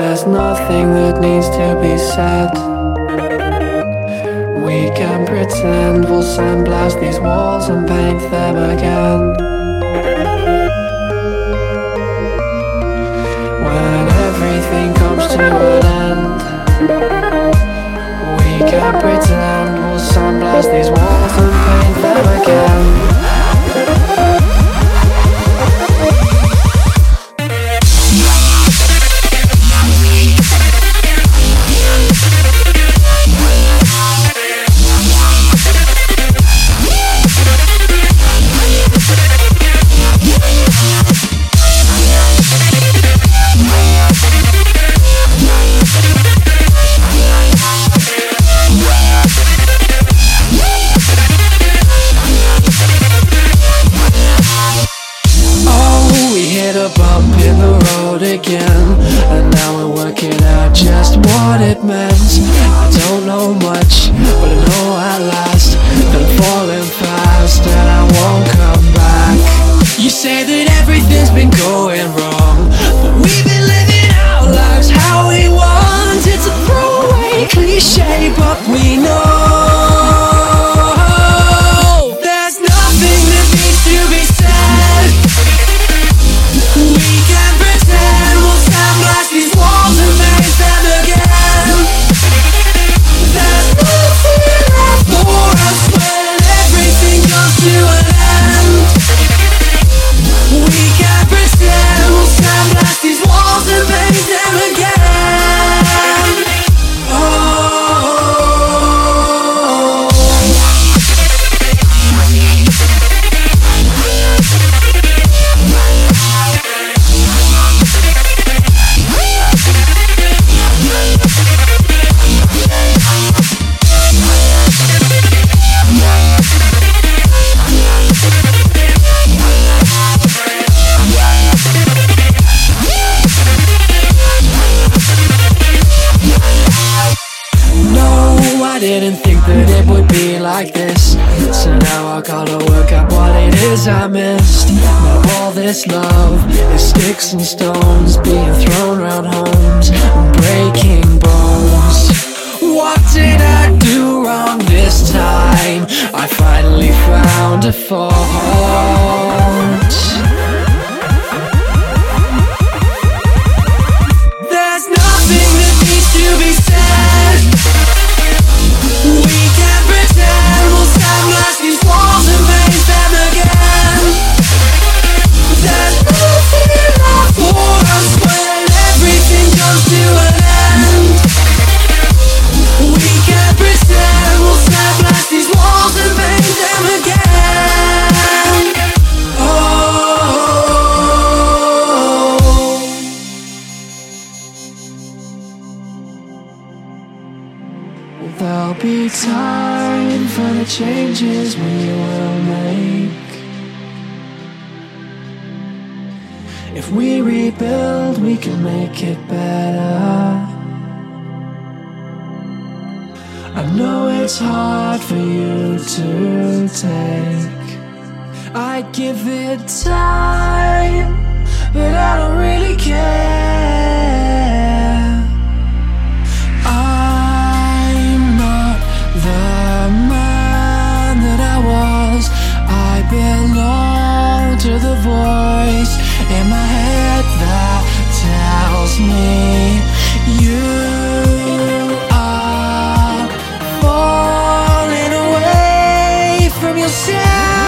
There's nothing that needs to be said. We can pretend we'll sandblast these walls and paint them again. Road again. And now we're working out just what it meant. I don't know much, but I I didn't think that it would be like this. So now I gotta work out what it is I missed. Now all this love is sticks and stones being thrown around homes and breaking bones. What did I do wrong this time? I finally found a fault. There'll be time for the changes we will make. If we rebuild, we can make it better. I know it's hard for you to take. I give it time, but I don't really care. from yourself